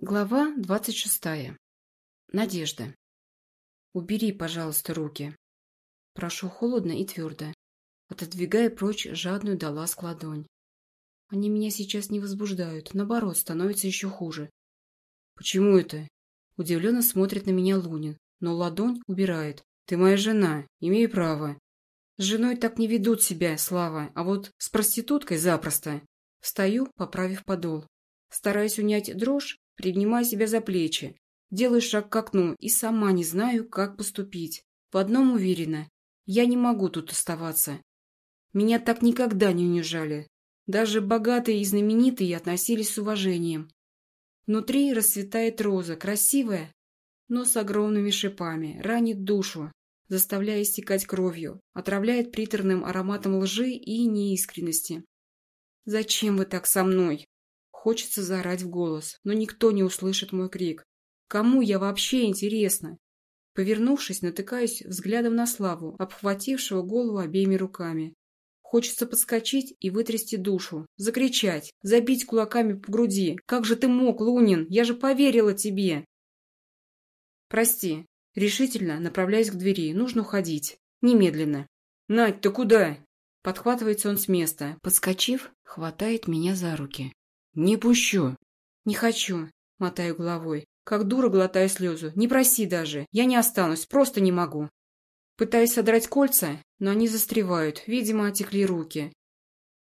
Глава двадцать шестая. Надежда. Убери, пожалуйста, руки. Прошу холодно и твердо, отодвигая прочь жадную до ласк ладонь. Они меня сейчас не возбуждают, наоборот, становится еще хуже. Почему это? Удивленно смотрит на меня Лунин, но ладонь убирает. Ты моя жена, имею право. С женой так не ведут себя, Слава, а вот с проституткой запросто. Встаю, поправив подол. Стараюсь унять дрожь, Принимаю себя за плечи. Делаю шаг к окну и сама не знаю, как поступить. В одном уверена. Я не могу тут оставаться. Меня так никогда не унижали. Даже богатые и знаменитые относились с уважением. Внутри расцветает роза, красивая, но с огромными шипами, ранит душу, заставляя истекать кровью, отравляет приторным ароматом лжи и неискренности. «Зачем вы так со мной?» Хочется заорать в голос, но никто не услышит мой крик. Кому я вообще интересна? Повернувшись, натыкаюсь взглядом на Славу, обхватившего голову обеими руками. Хочется подскочить и вытрясти душу, закричать, забить кулаками по груди. «Как же ты мог, Лунин? Я же поверила тебе!» «Прости». Решительно направляюсь к двери. Нужно уходить. Немедленно. «Надь, ты куда?» Подхватывается он с места. Подскочив, хватает меня за руки. «Не пущу». «Не хочу», — мотаю головой. Как дура глотаю слезу. «Не проси даже. Я не останусь. Просто не могу». Пытаюсь содрать кольца, но они застревают. Видимо, отекли руки.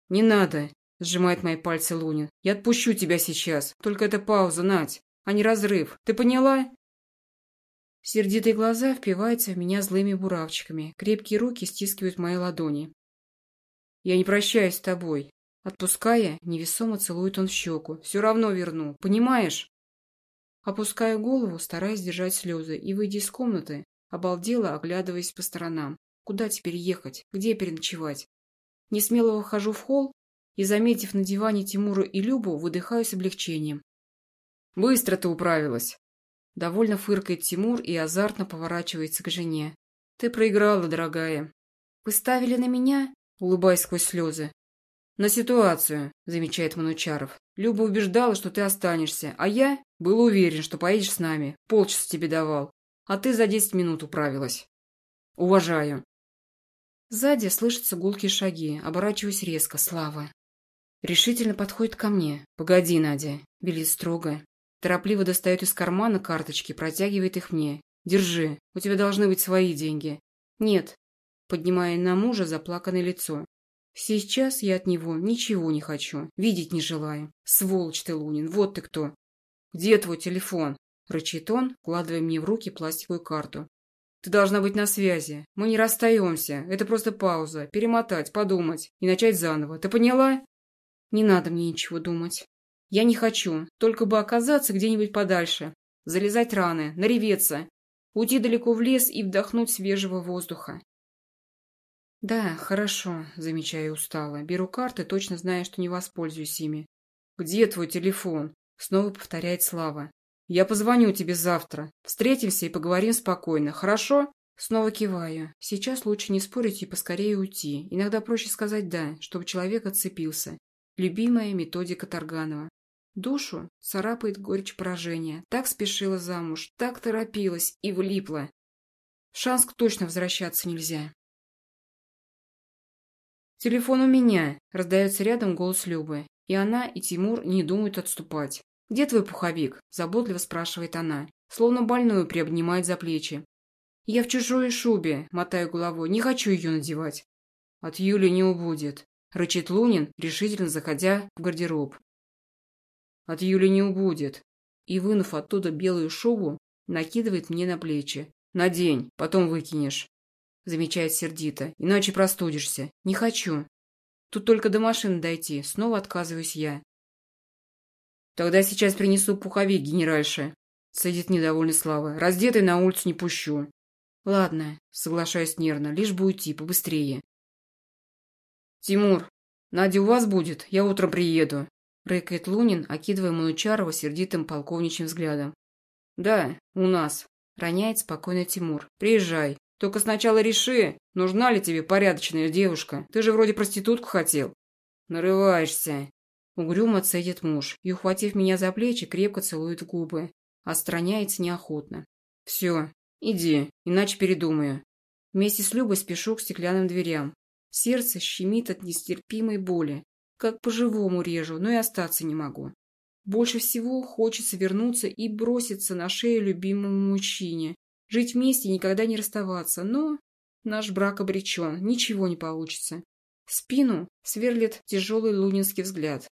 «Не надо», — сжимает мои пальцы Лунин. «Я отпущу тебя сейчас. Только это пауза, Надь, а не разрыв. Ты поняла?» Сердитые глаза впиваются в меня злыми буравчиками. Крепкие руки стискивают мои ладони. «Я не прощаюсь с тобой. Отпуская, невесомо целует он в щеку. «Все равно верну, понимаешь?» Опускаю голову, стараясь держать слезы, и, выйдя из комнаты, обалдела, оглядываясь по сторонам. Куда теперь ехать? Где переночевать? Несмело выхожу в холл и, заметив на диване Тимура и Любу, выдыхаю с облегчением. «Быстро ты управилась!» Довольно фыркает Тимур и азартно поворачивается к жене. «Ты проиграла, дорогая!» «Вы ставили на меня?» Улыбаясь сквозь слезы. «На ситуацию», – замечает Манучаров. «Люба убеждала, что ты останешься, а я был уверен, что поедешь с нами. Полчаса тебе давал. А ты за десять минут управилась. Уважаю». Сзади слышатся гулкие шаги. Оборачиваюсь резко. Слава. Решительно подходит ко мне. «Погоди, Надя». Велит строго. Торопливо достает из кармана карточки, протягивает их мне. «Держи. У тебя должны быть свои деньги». «Нет». Поднимая на мужа заплаканное лицо. Сейчас я от него ничего не хочу, видеть не желаю. Сволочь ты, Лунин, вот ты кто. Где твой телефон? Рычит он, вкладывая мне в руки пластиковую карту. Ты должна быть на связи. Мы не расстаемся. Это просто пауза. Перемотать, подумать и начать заново. Ты поняла? Не надо мне ничего думать. Я не хочу. Только бы оказаться где-нибудь подальше. Залезать раны, нареветься. Уйти далеко в лес и вдохнуть свежего воздуха. «Да, хорошо», – замечаю устало. Беру карты, точно зная, что не воспользуюсь ими. «Где твой телефон?» – снова повторяет Слава. «Я позвоню тебе завтра. Встретимся и поговорим спокойно, хорошо?» Снова киваю. Сейчас лучше не спорить и поскорее уйти. Иногда проще сказать «да», чтобы человек отцепился. Любимая методика Тарганова. Душу царапает горечь поражения. Так спешила замуж, так торопилась и влипла. Шанс точно возвращаться нельзя. «Телефон у меня», – раздается рядом голос Любы. И она, и Тимур не думают отступать. «Где твой пуховик?» – заботливо спрашивает она. Словно больную приобнимает за плечи. «Я в чужой шубе», – мотаю головой. «Не хочу ее надевать». «От Юли не убудет», – рычит Лунин, решительно заходя в гардероб. «От Юли не убудет». И, вынув оттуда белую шубу, накидывает мне на плечи. «Надень, потом выкинешь». Замечает сердито. Иначе простудишься. Не хочу. Тут только до машины дойти. Снова отказываюсь я. Тогда сейчас принесу пуховик, генеральша. Садит недовольный Слава. Раздетый на улицу не пущу. Ладно, соглашаюсь нервно, лишь бы уйти побыстрее. Тимур, Надя у вас будет? Я утром приеду. Рыкает Лунин, окидывая Манучарова сердитым полковничьим взглядом. Да, у нас. Роняет спокойно Тимур. Приезжай. Только сначала реши, нужна ли тебе порядочная девушка. Ты же вроде проститутку хотел. Нарываешься. Угрюмо цедит муж и, ухватив меня за плечи, крепко целует губы. Отстраняется неохотно. Все, иди, иначе передумаю. Вместе с Любой спешу к стеклянным дверям. Сердце щемит от нестерпимой боли. Как по-живому режу, но и остаться не могу. Больше всего хочется вернуться и броситься на шею любимому мужчине. Жить вместе и никогда не расставаться, но наш брак обречен, ничего не получится. Спину сверлит тяжелый лунинский взгляд.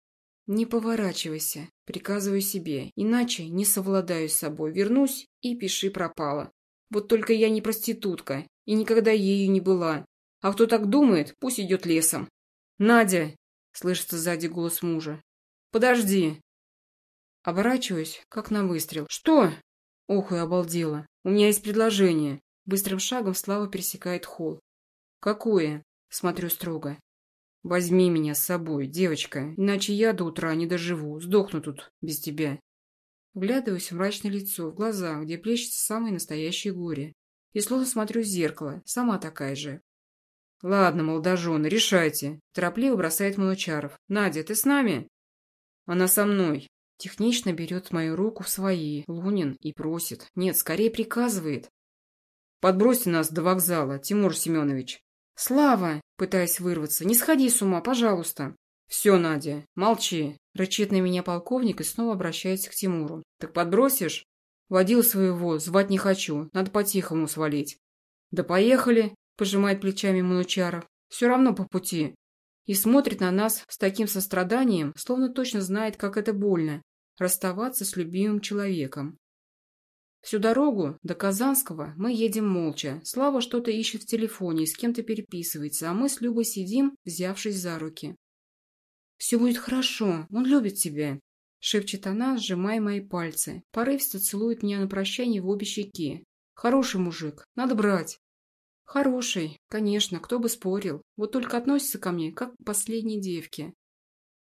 «Не поворачивайся», — приказываю себе, иначе не совладаю с собой, вернусь и пиши пропало. Вот только я не проститутка и никогда ею не была. А кто так думает, пусть идет лесом. «Надя!» — слышится сзади голос мужа. «Подожди!» Оборачиваюсь, как на выстрел. «Что?» Ох, и обалдела. «У меня есть предложение». Быстрым шагом Слава пересекает холл. «Какое?» Смотрю строго. Возьми меня с собой, девочка, иначе я до утра не доживу, сдохну тут без тебя. Вглядываюсь в мрачное лицо, в глаза, где плещется самое настоящее горе. И словно смотрю в зеркало, сама такая же. Ладно, молодожены, решайте. Торопливо бросает Манучаров. Надя, ты с нами? Она со мной. Технично берет мою руку в свои, Лунин, и просит. Нет, скорее приказывает. Подбросьте нас до вокзала, Тимур Семенович. «Слава!» – пытаясь вырваться. «Не сходи с ума, пожалуйста!» «Все, Надя, молчи!» – рычит на меня полковник и снова обращается к Тимуру. «Так подбросишь?» «Водил своего, звать не хочу, надо по-тихому свалить». «Да поехали!» – пожимает плечами Манучаров. «Все равно по пути». И смотрит на нас с таким состраданием, словно точно знает, как это больно – расставаться с любимым человеком. Всю дорогу до Казанского мы едем молча. Слава что-то ищет в телефоне с кем-то переписывается, а мы с Любой сидим, взявшись за руки. «Все будет хорошо, он любит тебя», — шепчет она, сжимая мои пальцы. Порывисто целует меня на прощание в обе щеки. «Хороший мужик, надо брать». «Хороший, конечно, кто бы спорил. Вот только относится ко мне, как к последней девке».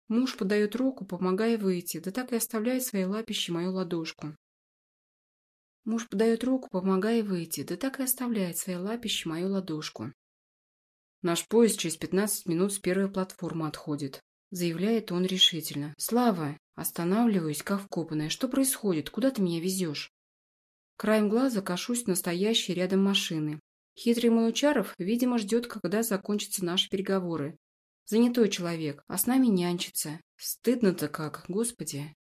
Муж подает руку, помогая выйти, да так и оставляет своей лапище мою ладошку. Муж подает руку, помогая выйти, да так и оставляет своей лапище мою ладошку. «Наш поезд через пятнадцать минут с первой платформы отходит», — заявляет он решительно. «Слава!» Останавливаюсь, как вкопанная. «Что происходит? Куда ты меня везешь?» Краем глаза кашусь настоящей рядом машины. Хитрый Манучаров, видимо, ждет, когда закончатся наши переговоры. Занятой человек, а с нами нянчится. Стыдно-то как, господи.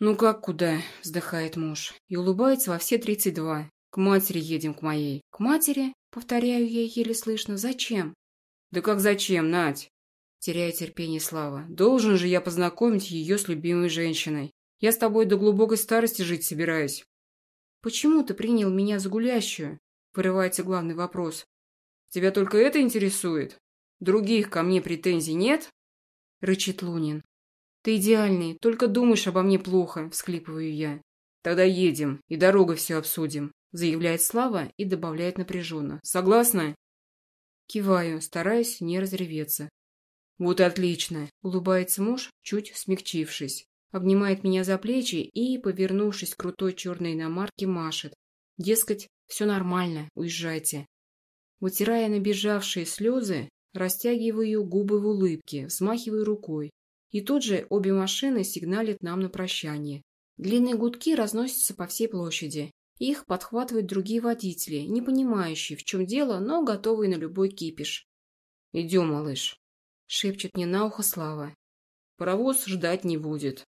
«Ну как куда?» – вздыхает муж. И улыбается во все тридцать два. «К матери едем, к моей». «К матери?» – повторяю я еле слышно. «Зачем?» «Да как зачем, Надь?» Теряя терпение Слава. «Должен же я познакомить ее с любимой женщиной. Я с тобой до глубокой старости жить собираюсь». «Почему ты принял меня за гулящую?» – вырывается главный вопрос. «Тебя только это интересует? Других ко мне претензий нет?» – рычит Лунин. «Ты идеальный, только думаешь обо мне плохо», – всхлипываю я. «Тогда едем, и дорогой все обсудим», – заявляет Слава и добавляет напряженно. «Согласна?» Киваю, стараясь не разреветься. «Вот отлично», – улыбается муж, чуть смягчившись. Обнимает меня за плечи и, повернувшись к крутой черной иномарке, машет. Дескать, все нормально, уезжайте. Вытирая набежавшие слезы, растягиваю губы в улыбке, взмахиваю рукой. И тут же обе машины сигналят нам на прощание. Длинные гудки разносятся по всей площади. Их подхватывают другие водители, не понимающие, в чем дело, но готовые на любой кипиш. «Идем, малыш», — шепчет мне на ухо Слава. «Паровоз ждать не будет».